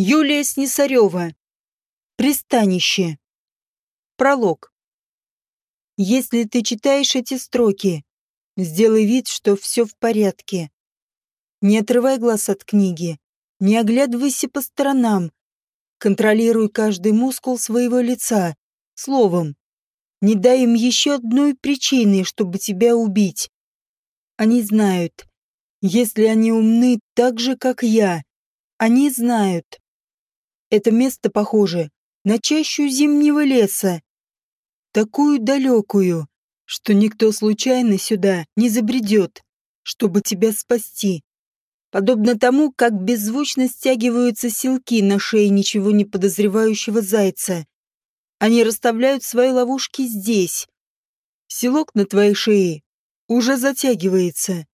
Юлия Снесарева. Пристанище. Пролог. Если ты читаешь эти строки, сделай вид, что все в порядке. Не отрывай глаз от книги, не оглядывайся по сторонам. Контролируй каждый мускул своего лица. Словом, не дай им еще одной причины, чтобы тебя убить. Они знают. Если они умны так же, как я, они знают. Это место похоже на чащу зимнего леса. Такую далекую, что никто случайно сюда не забредет, чтобы тебя спасти. Подобно тому, как беззвучно стягиваются силки на шее ничего не подозревающего зайца. Они расставляют свои ловушки здесь. Селок на твоей шее уже затягивается.